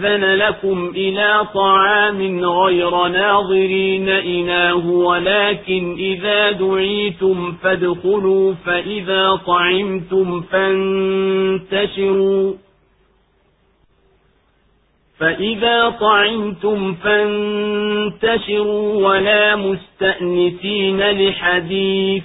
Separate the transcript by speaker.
Speaker 1: يؤذن لكم إلى طعام غير ناظرين إناه ولكن إذا دعيتم فادخلوا فإذا طعمتم فانتشروا. فإذا طعمتم فانتشروا ولا مستأنسين لحديث.